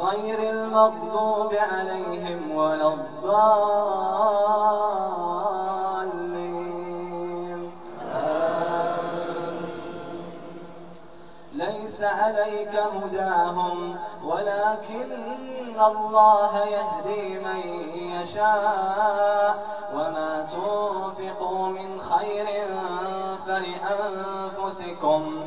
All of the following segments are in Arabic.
غير المغضوب عليهم ولا الضالين. ليس عليك هداهم ولكن الله يهدي من يشاء. وما تنفقوا من خير فلأنفسكم.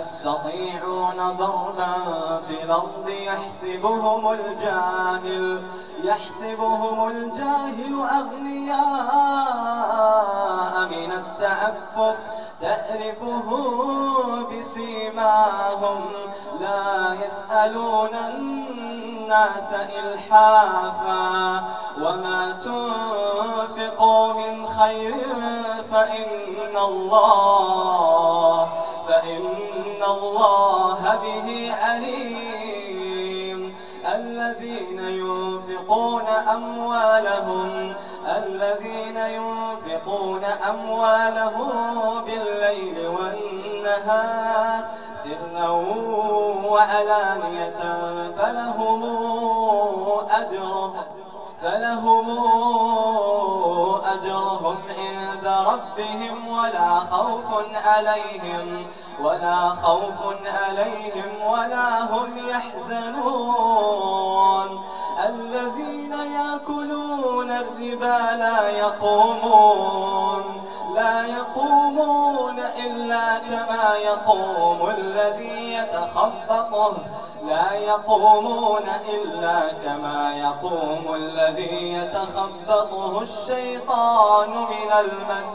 يستطيعون ضربا في الأرض يحسبهم الجاهل يحسبهم الجاهل أغنياء من التعفف تعرفهم بسيماهم لا يسألون الناس إلحافا. وما تنفقوا من خير فإن الله فإن الله به عليم الذين ينفقون أموالهم الذين ينفقون أموالهم بالليل والنهار سرا وعلانية فلهم أجرهم فلهم أجرهم عند ربهم ولا خوف عليهم ولا خوف عليهم ولا هم يحزنون. الذين يأكلون الربا لا يقومون. لا يقومون إلا كما يقوم الذي يتخبطه. لا يقومون إلا كما يقوم الذي يتخبطه الشيطان من المس.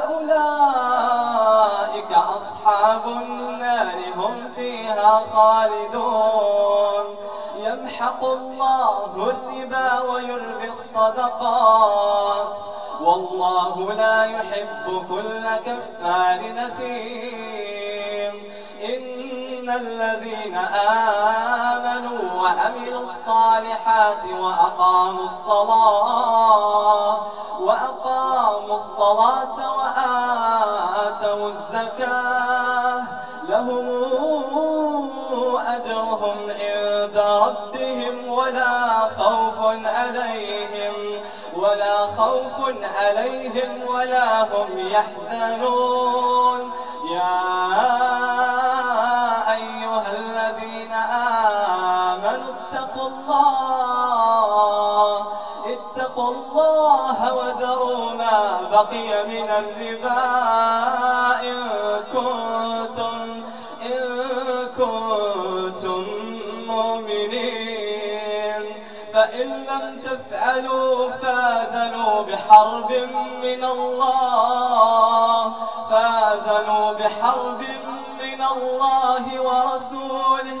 عاد فأولئك أصحاب النار هم فيها خالدون. يمحق الله الربا ويربي الصدقات. والله لا يحب كل كفار نثيم إن الذين آمنوا وعملوا الصالحات وأقاموا الصلاة وأقاموا الصلاة وآتوا الزكاة. لهم أجرهم عند ربهم ولا خوف عليهم ولا خوف عليهم ولا هم يحزنون. يا بقي من الربا إن كنتم إن كنتم مؤمنين. فإن لم تفعلوا فاذنوا بحرب من الله. فاذنوا بحرب من الله ورسوله.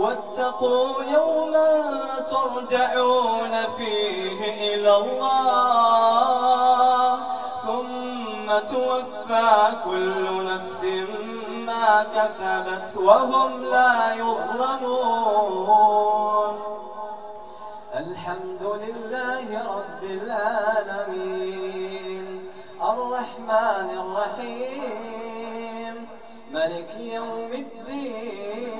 واتقوا يوما ترجعون فيه إلى الله ثم توفى كل نفس ما كسبت وهم لا يظلمون. الحمد لله رب العالمين. الرحمن الرحيم. ملك يوم الدين.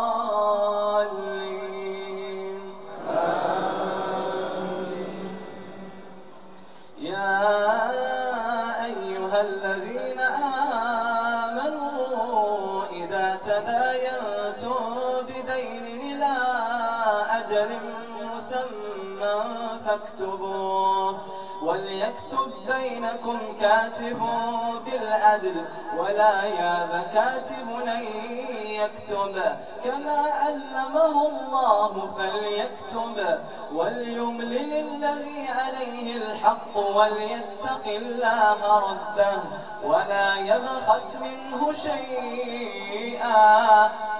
فاكتبوه. وليكتب بينكم كاتب بالعدل ولا ياب كاتب أن يكتب. كما علمه الله فليكتب. وليملل الذي عليه الحق وليتق الله ربه. ولا يبخس منه شيئا.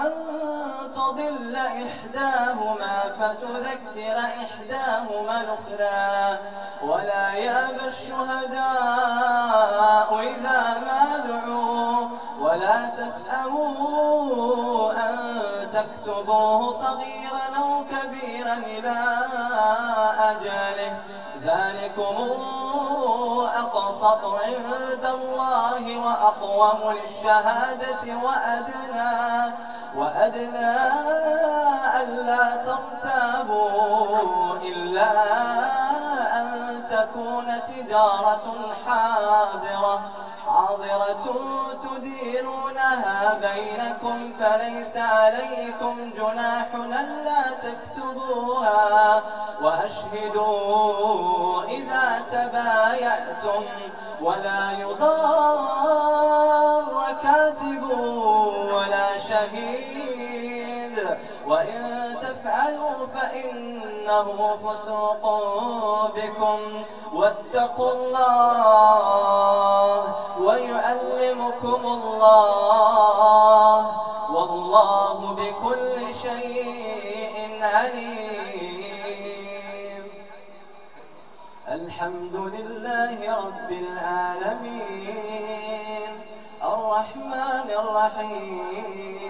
أن تضل إحداهما فتذكر إحداهما الأخرى ولا ياب الشهداء إذا ما دعوا ولا تسأموا أن تكتبوه صغيرا أو كبيرا إلى أجله. ذلكم أقسط عند الله وأقوم للشهادة وأدنى وأدنى ألا ترتابوا إلا أن تكون تجارة حاضرة. حاضرة تديرونها بينكم فليس عليكم جناح ألا تكتبوها. وأشهدوا إذا تبايعتم ولا يضار كاتب ولا شهيد. وإن تفعلوا فإنه فسوق بكم. واتقوا الله ويعلمكم الله. والله بكل شيء عليم. الحمد لله رب العالمين. الرحمن الرحيم.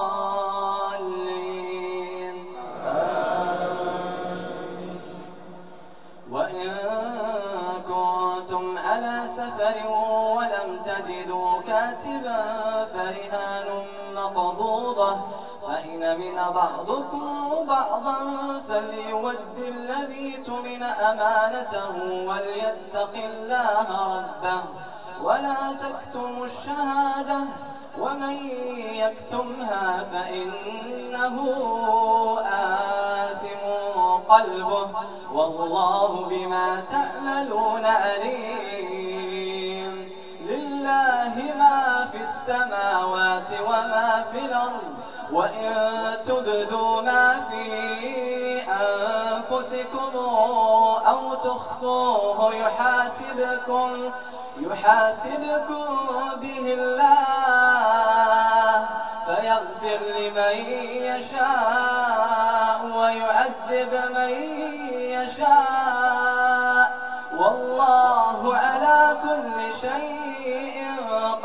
كاتبا فرهان مقبوضة. فإن من بعضكم بعضا فليود الذي تمن أمانته وليتق الله ربه ولا تكتموا الشهادة. ومن يكتمها فإنه آثم قلبه. والله بما تعملون عليم. السماوات وما في الأرض وإن تبدوا ما في أنفسكم أو تخفوه يحاسبكم يحاسبكم به الله فيغفر يغفر لمن يشاء ويعذب من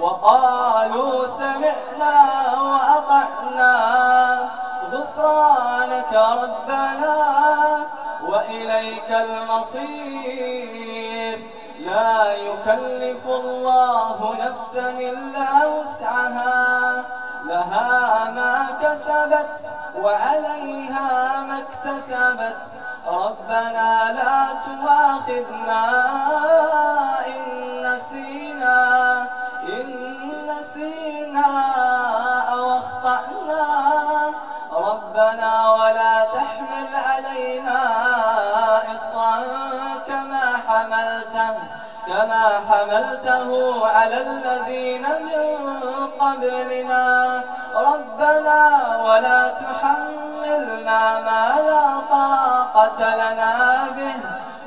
وقالوا سمعنا وأطعنا. غفرانك ربنا وإليك المصير. لا يكلف الله نفسا إلا وسعها. لها ما كسبت وعليها ما اكتسبت. ربنا لا تواخذنا إن نسينا. إن نسينا أو اخطأنا ربنا ولا تحمل علينا إصرا كما حملته كما حملته على الذين من قبلنا. ربنا ولا تحملنا ما لا طاقة لنا به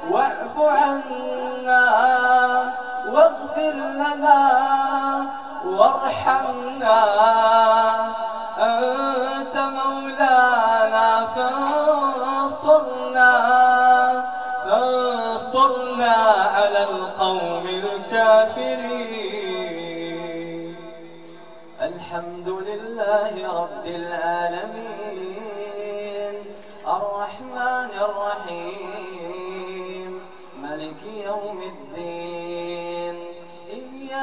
واعف عنا. واغفر لنا وارحمنا. أنت مولانا فانصرنا فانصرنا على القوم الكافرين. الحمد لله رب العالمين. الرحمن الرحيم. ملك يوم الدين.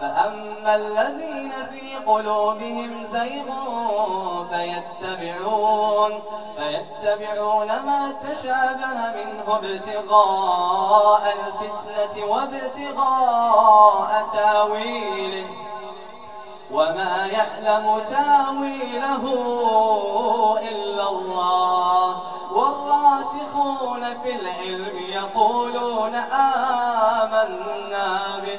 فأما الذين في قلوبهم زيغ فيتبعون فيتبعون ما تشابه منه ابتغاء الفتنة وابتغاء تاويله. وما يعلم تاويله إلا الله. والراسخون في العلم يقولون آمنا به.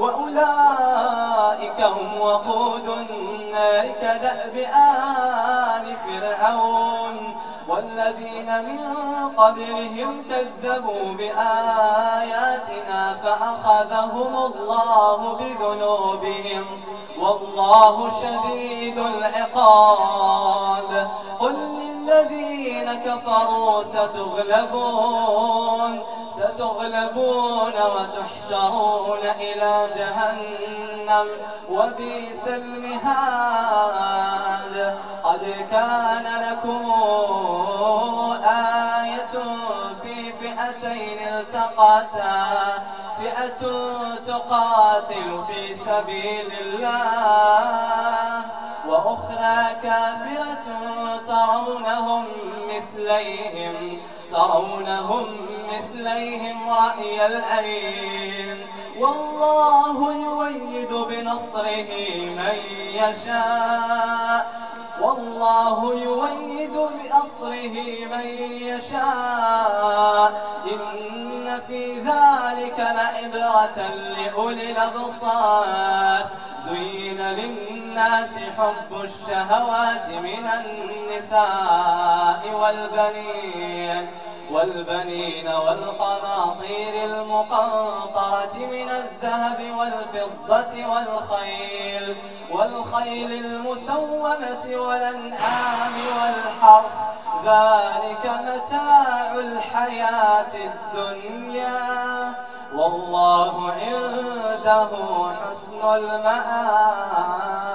وأولئك هم وقود النار كدأب آل فرعون والذين من قبلهم كذبوا بآياتنا فأخذهم الله بذنوبهم والله شديد العقاب قل للذين كفروا ستغلبون ستغلبون وتحشرون إلى جهنم وبئس المهاد. قد كان لكم آية في فئتين التقتا. فئة تقاتل في سبيل الله وأخرى كافرة ترونهم مثليهم ترونهم مثليهم رأي العين والله يويد بنصره من يشاء. والله يويد بأصره من يشاء. إن في ذلك لعبرة لأولي الأبصار. زين للناس حب الشهوات من النساء والبنين. والبنين والقناطير المقنطرة من الذهب والفضة والخيل والخيل المسومة والأنعام والحرف ذلك متاع الحياة الدنيا. والله عنده حسن المآب.